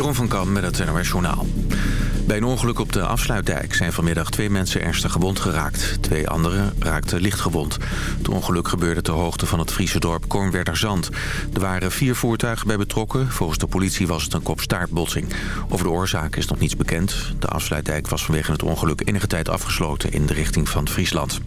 Jeroen van Kan met het NOS Journaal. Bij een ongeluk op de afsluitdijk zijn vanmiddag twee mensen ernstig gewond geraakt. Twee anderen raakten licht gewond. Het ongeluk gebeurde ter hoogte van het Friese dorp Kornwerderzand. Er waren vier voertuigen bij betrokken. Volgens de politie was het een kopstaartbotsing. Over de oorzaak is nog niets bekend. De afsluitdijk was vanwege het ongeluk enige tijd afgesloten in de richting van Friesland.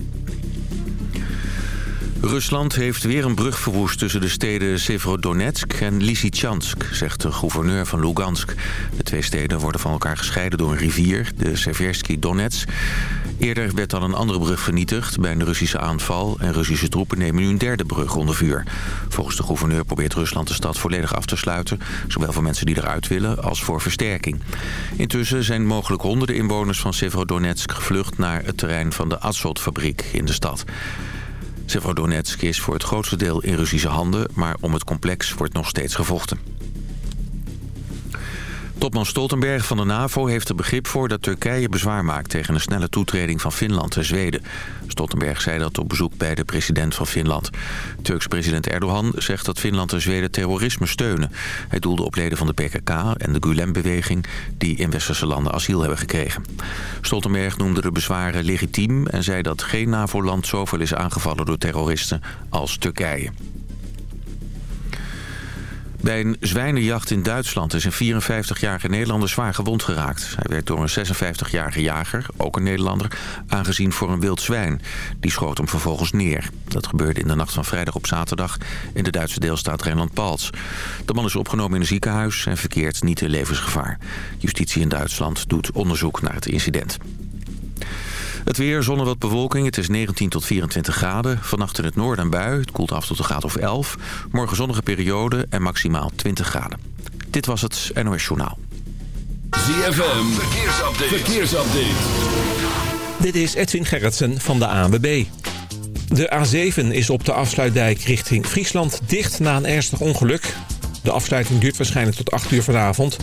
Rusland heeft weer een brug verwoest tussen de steden Severodonetsk en Lysychansk, zegt de gouverneur van Lugansk. De twee steden worden van elkaar gescheiden door een rivier, de Seversky Donets. Eerder werd al een andere brug vernietigd bij een Russische aanval... en Russische troepen nemen nu een derde brug onder vuur. Volgens de gouverneur probeert Rusland de stad volledig af te sluiten... zowel voor mensen die eruit willen als voor versterking. Intussen zijn mogelijk honderden inwoners van Severodonetsk gevlucht... naar het terrein van de Azot-fabriek in de stad. Severodonetsk is voor het grootste deel in Russische handen... maar om het complex wordt nog steeds gevochten. Topman Stoltenberg van de NAVO heeft er begrip voor dat Turkije bezwaar maakt tegen een snelle toetreding van Finland en Zweden. Stoltenberg zei dat op bezoek bij de president van Finland. Turks president Erdogan zegt dat Finland en Zweden terrorisme steunen. Hij doelde op leden van de PKK en de Gulen-beweging die in westerse landen asiel hebben gekregen. Stoltenberg noemde de bezwaren legitiem en zei dat geen NAVO-land zoveel is aangevallen door terroristen als Turkije. Bij een zwijnenjacht in Duitsland is een 54-jarige Nederlander zwaar gewond geraakt. Hij werd door een 56-jarige jager, ook een Nederlander, aangezien voor een wild zwijn. Die schoot hem vervolgens neer. Dat gebeurde in de nacht van vrijdag op zaterdag in de Duitse deelstaat Rijnland-Palts. De man is opgenomen in een ziekenhuis en verkeert niet in levensgevaar. Justitie in Duitsland doet onderzoek naar het incident. Het weer, zonder wat bewolking. Het is 19 tot 24 graden. Vannacht in het noorden een bui. Het koelt af tot een graad of 11. Morgen zonnige periode en maximaal 20 graden. Dit was het NOS Journaal. ZFM, verkeersupdate. verkeersupdate. Dit is Edwin Gerritsen van de ANWB. De A7 is op de afsluitdijk richting Friesland dicht na een ernstig ongeluk. De afsluiting duurt waarschijnlijk tot 8 uur vanavond.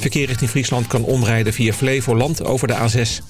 Verkeer richting Friesland kan omrijden via Flevoland over de A6.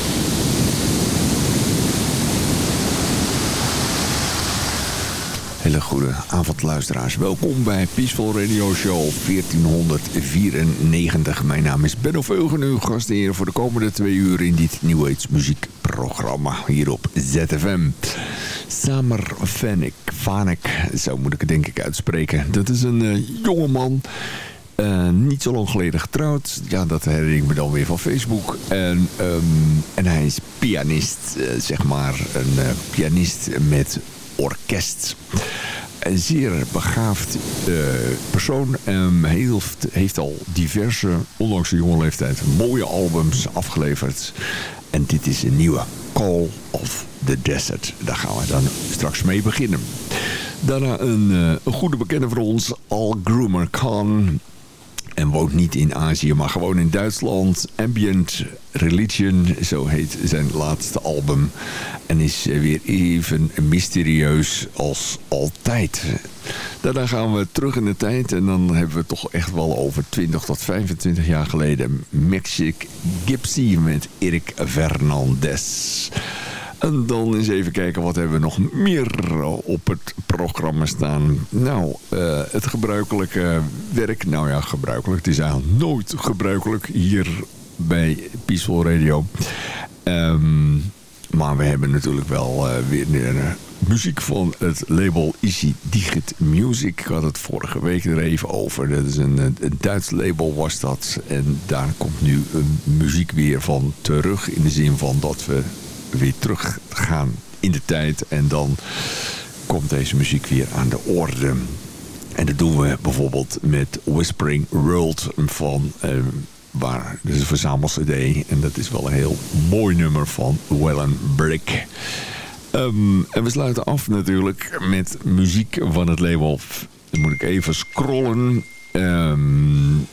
Hele goede avond luisteraars. Welkom bij Peaceful Radio Show 1494. Mijn naam is Benno Veugen, uw gastheer voor de komende twee uur in dit New Age muziekprogramma hier op ZFM. Samer Vanek, Vanek, zo moet ik het denk ik uitspreken. Dat is een uh, jonge man... Uh, niet zo lang geleden getrouwd. Ja, dat herinner ik me dan weer van Facebook. En, um, en hij is pianist, uh, zeg maar. Een pianist met orkest. Een zeer begaafd uh, persoon. Um, heeft, heeft al diverse, ondanks de jonge leeftijd, mooie albums afgeleverd. En dit is een nieuwe. Call of the Desert. Daar gaan we dan straks mee beginnen. Daarna een, uh, een goede bekende voor ons, Al Groomer Khan. En woont niet in Azië, maar gewoon in Duitsland. Ambient Religion, zo heet zijn laatste album. En is weer even mysterieus als altijd. Daarna gaan we terug in de tijd. En dan hebben we toch echt wel over 20 tot 25 jaar geleden. Mexic Gypsy met Erik Fernandez. En dan eens even kijken wat hebben we nog meer op het programma staan. Nou, uh, het gebruikelijke werk. Nou ja, gebruikelijk. Het is eigenlijk nooit gebruikelijk hier bij Peaceful Radio. Um, maar we hebben natuurlijk wel uh, weer uh, muziek van het label Easy Digit Music. Ik had het vorige week er even over. Dat is een, een Duits label was dat. En daar komt nu muziek weer van terug. In de zin van dat we weer terug gaan in de tijd. En dan komt deze muziek weer aan de orde. En dat doen we bijvoorbeeld met Whispering World van... Uh, waar, dus een verzamelcd. En dat is wel een heel mooi nummer van Wellen Brick. Um, en we sluiten af natuurlijk met muziek van het label... Dan moet ik even scrollen. Um,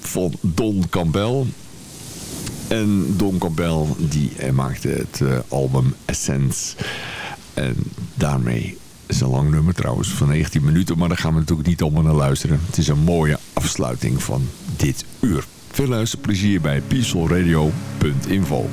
van Don Campbell. En Don Campbell die maakte het uh, album Essence. En daarmee is een lang nummer trouwens, van 19 minuten, maar daar gaan we natuurlijk niet allemaal naar luisteren. Het is een mooie afsluiting van dit uur. Veel luisterplezier bij peacefulradio.info.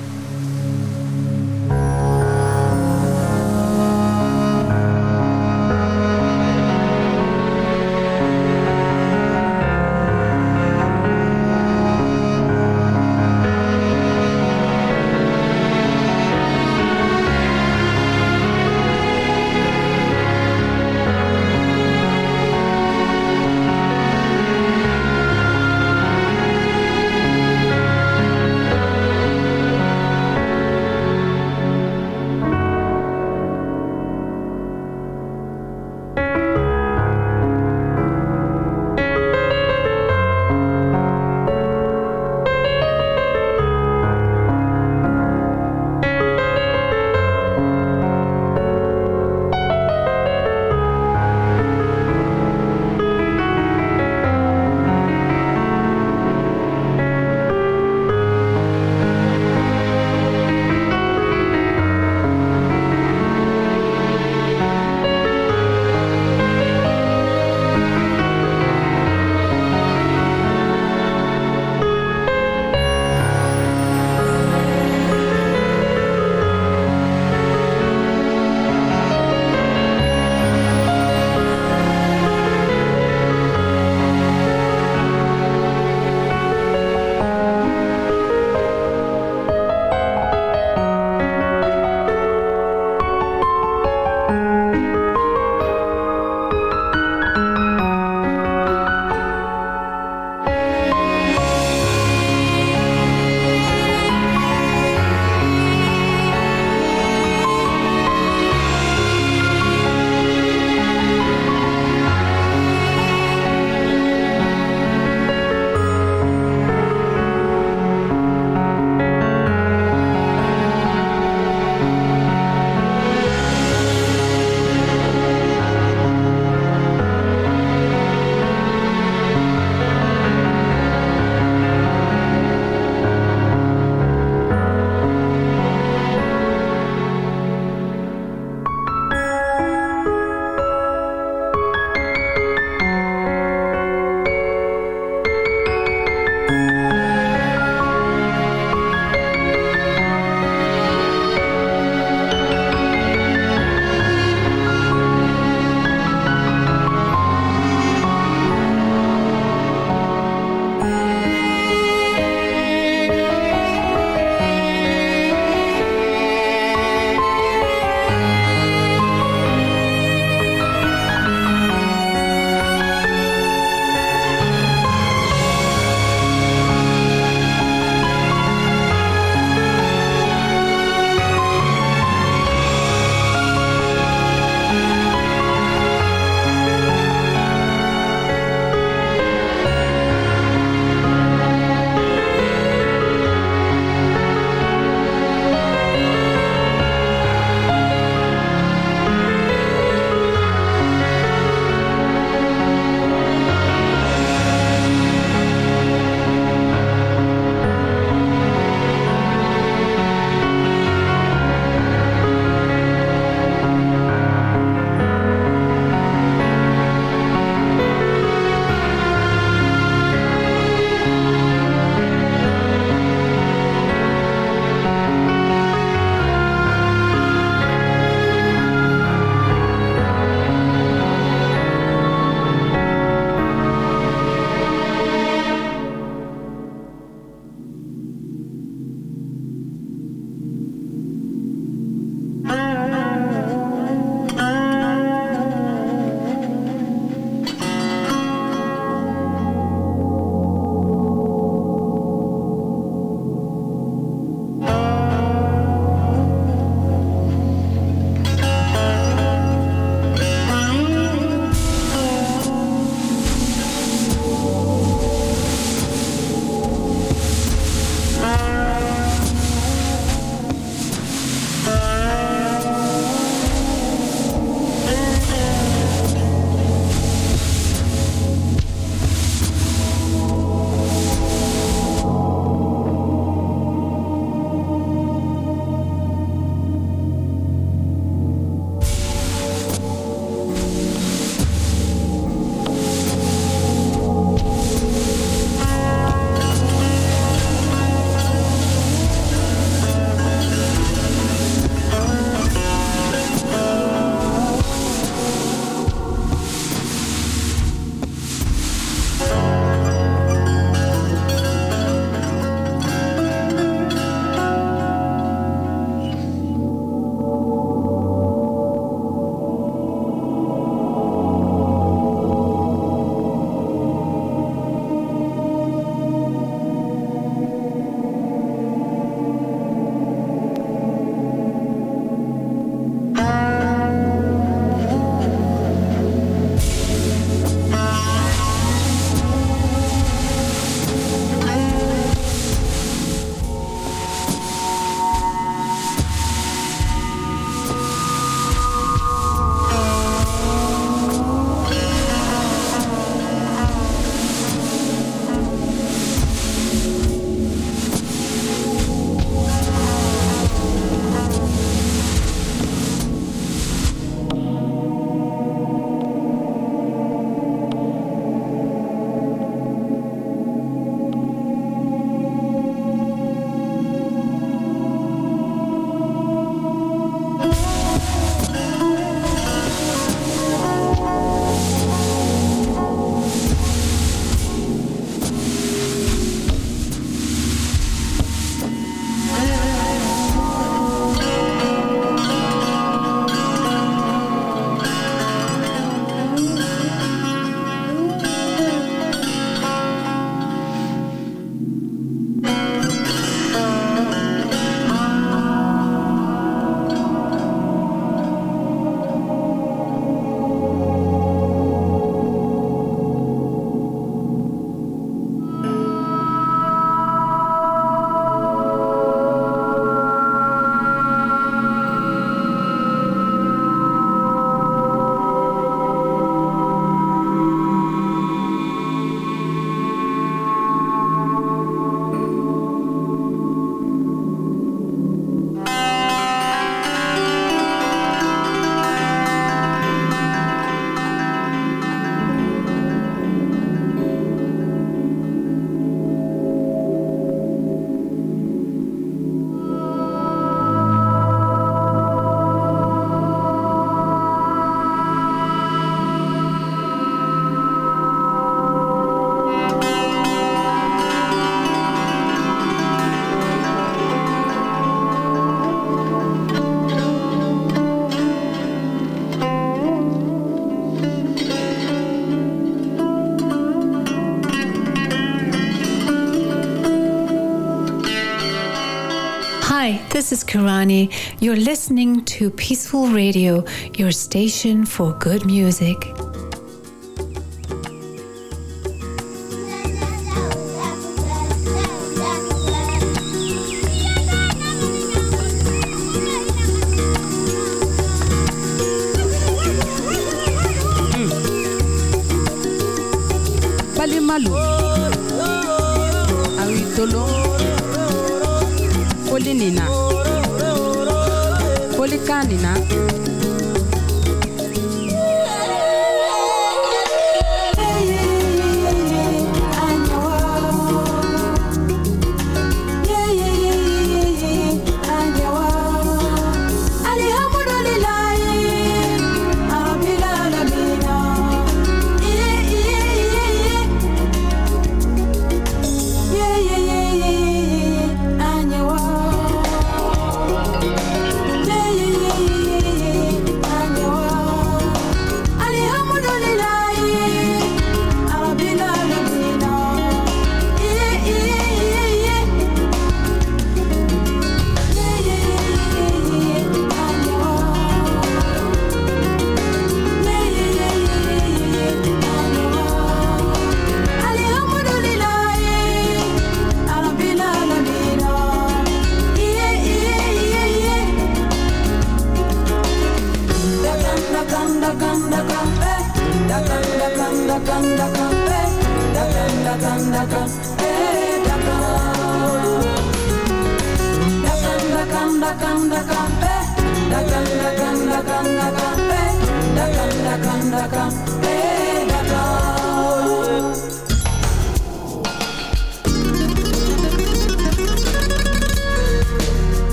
this is Karani. You're listening to Peaceful Radio, your station for good music.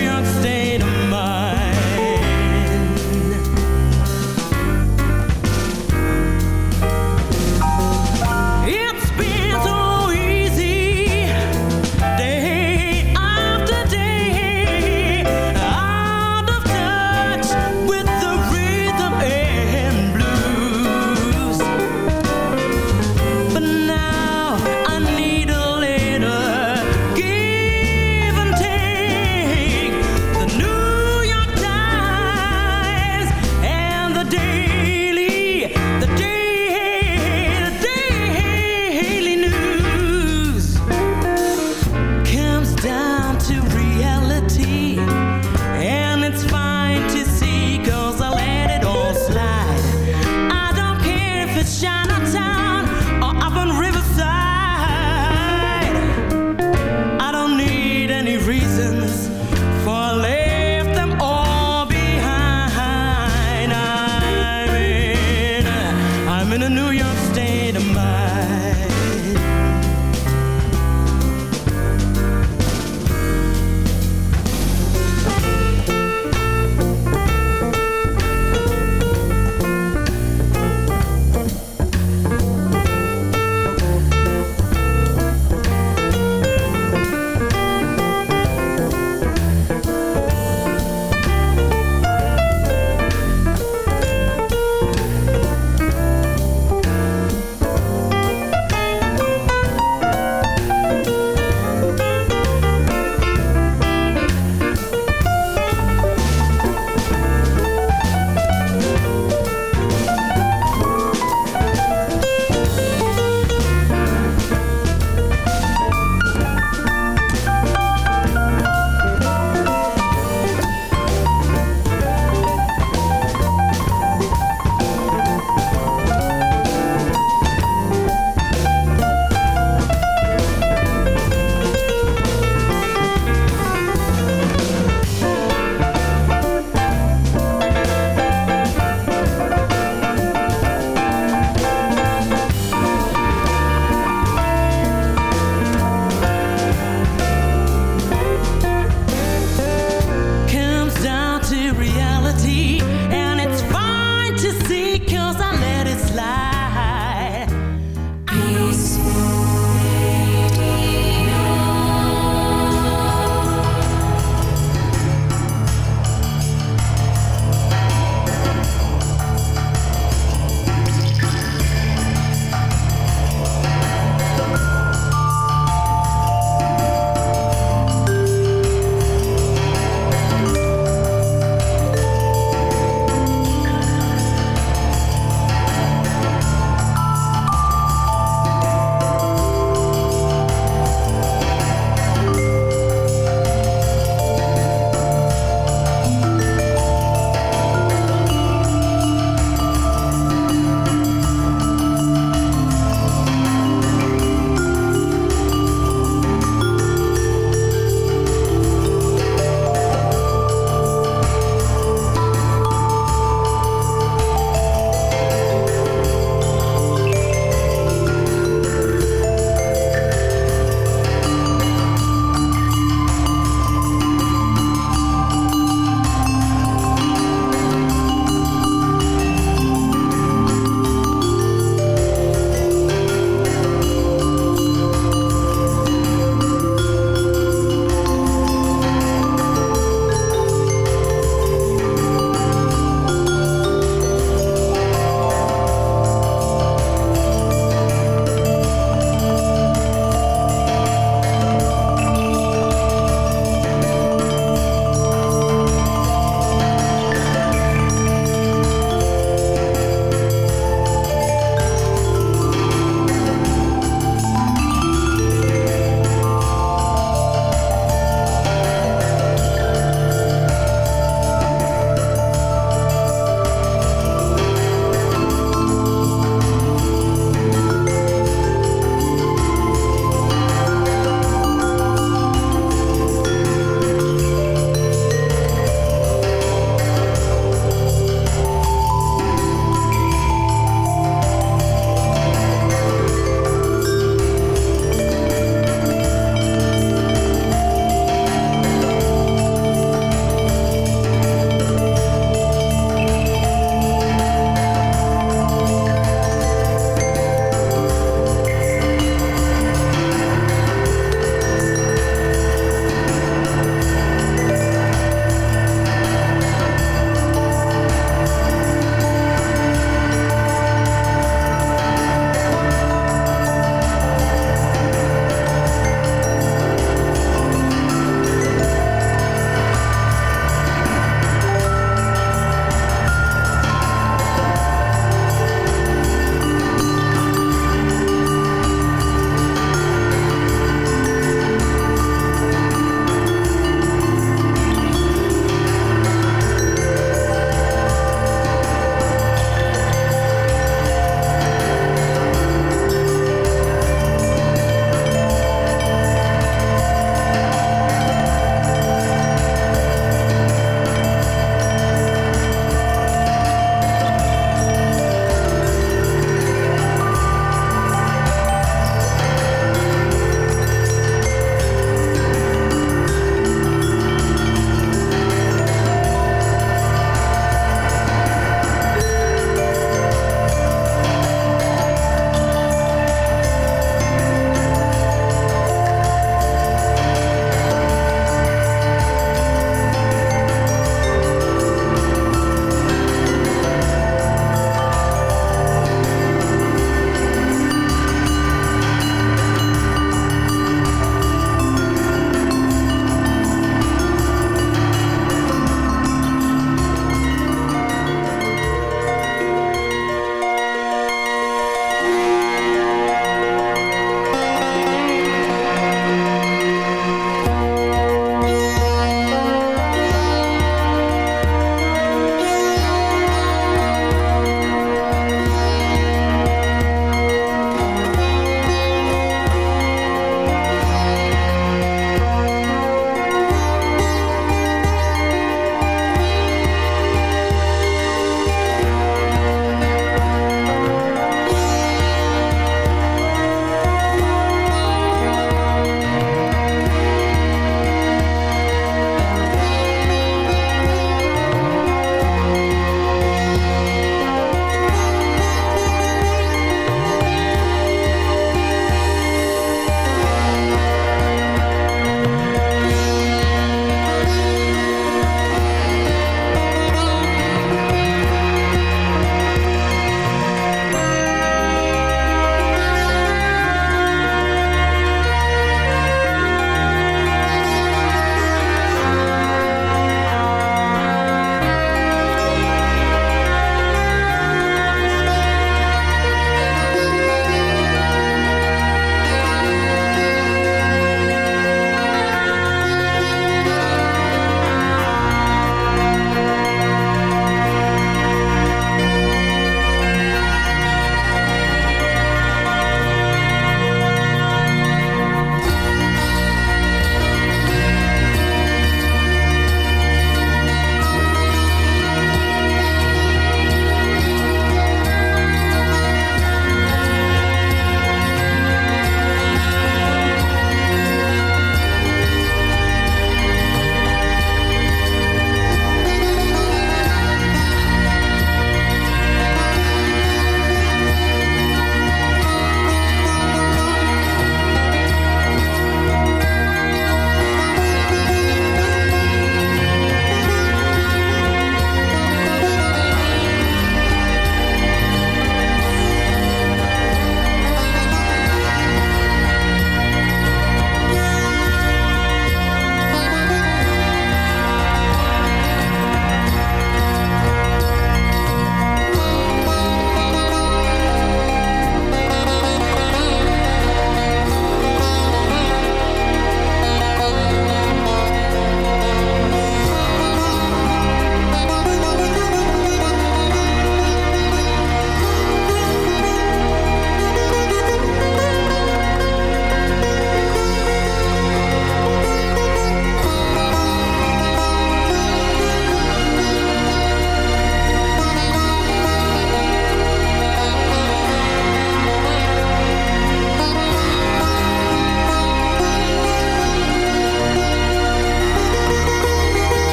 The new